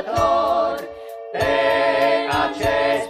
sărbători pe acest